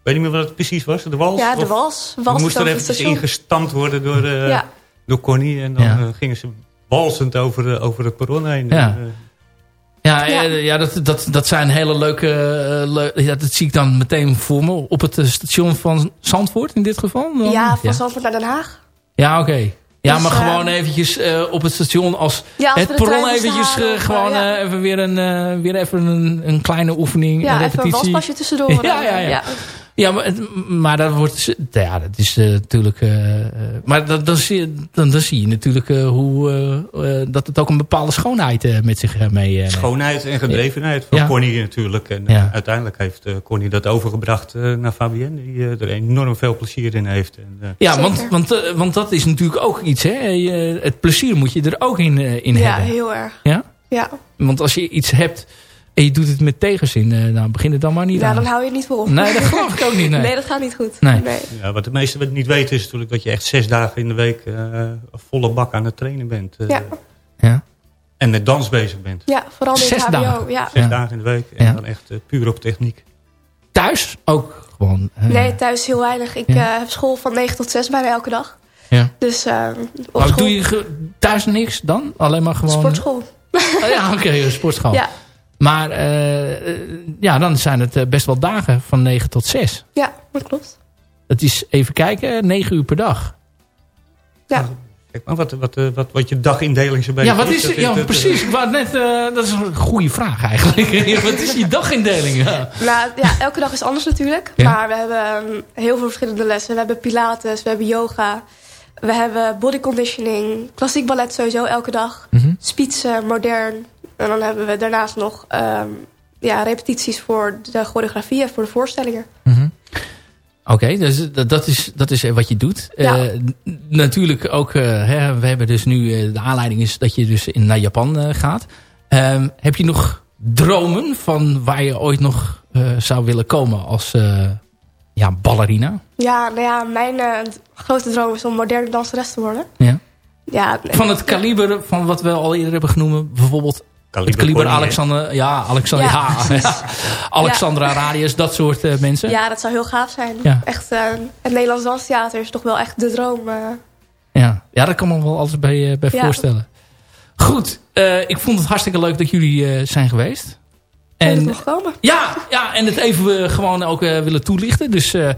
weet niet meer wat het precies was. De wals? Ja, de wals. Wals moesten er station. ingestampt worden door, eh, Ja. door Connie. En dan Ja. eh, gingen ze walsend over, eh, over het perron heen. Ja. Eh, Ja, Ja. dat, dat, dat zijn hele leuke... eh, leu- ja, dat zie ik dan meteen voor me. Op het eh, station van Zandvoort in dit geval? dan? Ja, van ja. Zandvoort naar Den Haag. Ja, oké. Ja, Dus, maar eh, gewoon eventjes eh, op het station als Ja, het perron eventjes halen eh, gewoon ja. even weer een, weer even een, een kleine oefening, Ja, een even een repetitie. waspasje tussendoor. Ja, ja, ja. Ja, maar, maar dat wordt... Ja, dat is eh, natuurlijk... eh, eh, maar dan, dan, zie je, dan, dan zie je natuurlijk eh, hoe... dat het ook een bepaalde schoonheid eh, met zich mee... eh, Schoonheid en gedrevenheid van Ja. Connie natuurlijk. En Ja. uiteindelijk heeft eh, Connie dat overgebracht eh, naar Fabienne. Die er enorm veel plezier in heeft. En, eh, Ja, want, want, want dat is natuurlijk ook iets. Hè? Je- het plezier moet je er ook in, in Ja, hebben. heel erg. Ja? Ja. Want als je iets hebt en je doet het met tegenzin... eh, nou, begin het dan maar niet ja, aan. dan hou je het niet vol. Nee, dat geloof ik ook niet, nee. dat gaat niet goed. Nee. Ja, wat de meesten niet weten is natuurlijk dat je echt zes dagen in de week eh, een volle bak aan het trainen bent. eh, Ja. Ja. En met dans bezig bent. Ja, vooral in Zes het hbo. dagen. Ja. Zes Ja. dagen in de week en Ja. dan echt puur op techniek. Thuis ook gewoon. eh, Nee, thuis heel weinig. Ik Ja. eh, heb school van 9 tot 6 bijna elke dag. Ja. Dus op Maar school, doe je thuis niks dan? Alleen maar gewoon... sportschool. Oh, ja, oké, sportschool. Ja. Maar eh, eh, ja, dan zijn het eh, best wel dagen van 9 tot 6. Ja, dat klopt. Dat is even kijken, 9 uur per dag. Ja. Kijk maar wat, wat, wat, wat je dagindeling zo'n beetje Ja, wat is het? Ja, precies. Ik net, eh, dat is een goede vraag eigenlijk. wat is je dagindeling? Ja. Nou ja, elke dag is anders natuurlijk. Ja. Maar we hebben ehm, heel veel verschillende lessen. We hebben pilates, we hebben yoga. We hebben body conditioning. Klassiek ballet sowieso elke dag. Mhm. Spitsen, modern. En dan hebben we daarnaast nog ehm, ja, repetities voor de choreografieën, voor de voorstellingen. Mhm. Oké, dus dat, is, dat is wat je doet. Ja. Eh, natuurlijk ook, eh, hè, we hebben dus nu, eh, de aanleiding is dat je dus in, naar Japan eh, gaat. Ehm, heb je nog dromen van waar je ooit nog eh, zou willen komen als eh, ja, ballerina? Ja, nou ja, mijn eh, grote droom is om moderne danseres te worden. Ja. Ja. Van het kaliber van wat we al eerder hebben genoemd, bijvoorbeeld Kaliber het kaliber. Alexander, ja, Alexander, Ja, ja, precies. ja. Alexandra Radius, dat soort eh, mensen. Ja, dat zou heel gaaf zijn. Ja. Echt, eh, het Nederlands Danstheater is toch wel echt de droom. eh. Ja, ja dat kan me wel altijd bij, eh, bij Ja. voorstellen. Goed, eh, ik vond het hartstikke leuk dat jullie eh, zijn geweest. En En, het nog komen. ja, ja, en het even eh, gewoon ook eh, willen toelichten. Dus, eh,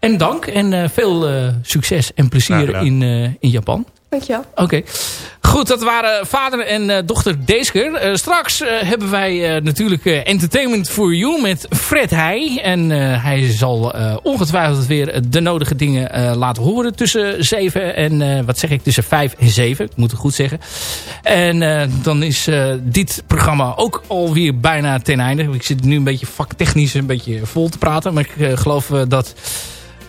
en dank en eh, veel eh, succes en plezier gedaan. in, eh, in Japan. Dankjewel. Oké. Goed, dat waren vader en eh, dochter Deesker. Eh, straks eh, hebben wij eh, natuurlijk eh, Entertainment for You met Fred Heij. En eh, hij zal eh, ongetwijfeld weer de nodige dingen eh, laten horen tussen 7 en, eh, wat zeg ik, tussen 5 en 7. Ik moet het goed zeggen. En eh, dan is eh, dit programma ook alweer bijna ten einde. Ik zit nu een beetje vaktechnisch een beetje vol te praten. Maar ik geloof dat...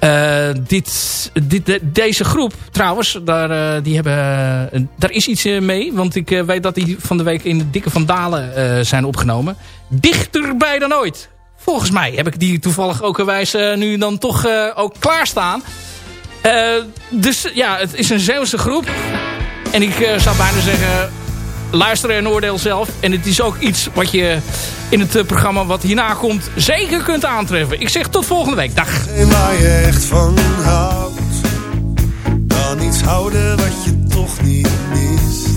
Eh, dit, dit, de- deze groep trouwens, daar, eh, die hebben, eh, daar is iets mee. Want ik weet dat die van de week in de Dikke van Dalen eh, zijn opgenomen. Dichterbij dan ooit. Volgens mij heb ik die toevallig ook wijs nu dan toch ook klaarstaan. Dus ja, het is een Zeeuwse groep. En ik zou bijna zeggen, luister en oordeel zelf. En het is ook iets wat je in het eh, programma wat hierna komt zeker kunt aantreffen. Ik zeg tot volgende week. Dag. En waar je echt van houdt. Dan iets houden wat je toch niet mist.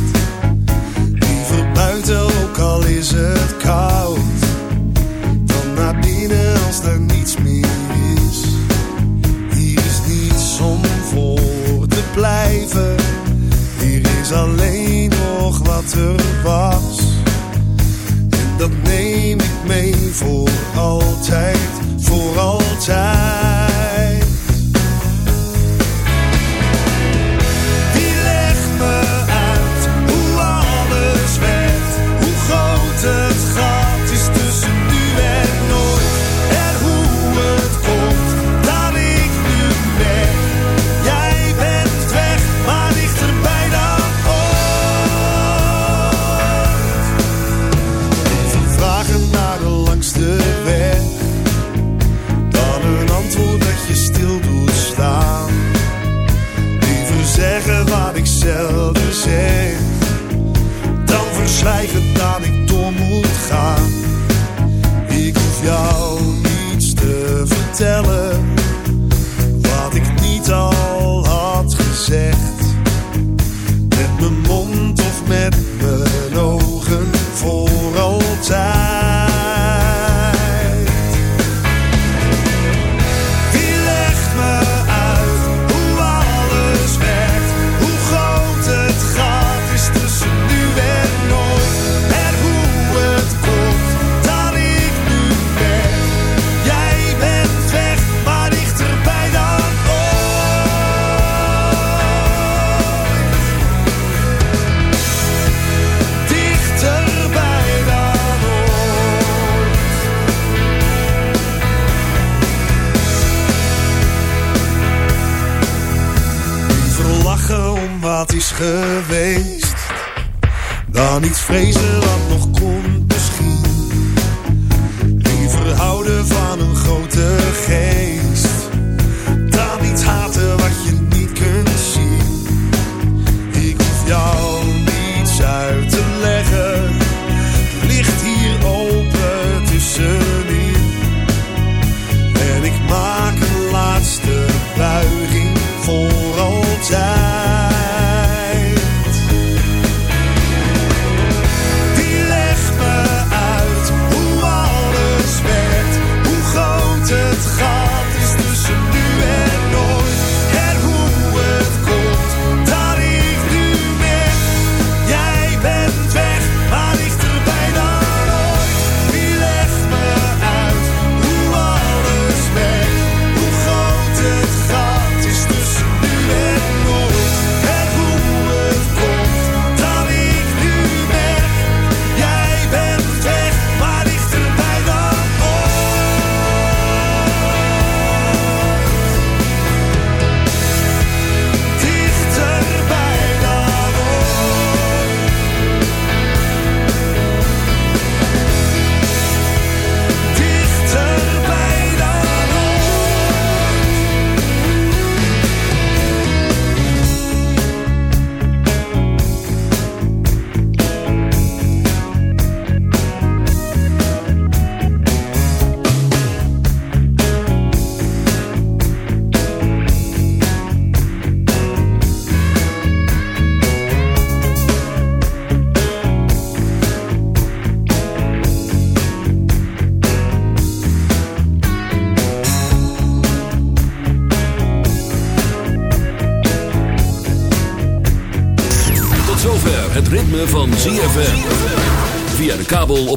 Liever buiten, ook al is het koud. Dan naar binnen als er niets meer is. Hier is niets om voor te blijven. Alleen nog wat er was. En dat neem ik mee voor altijd, voor altijd.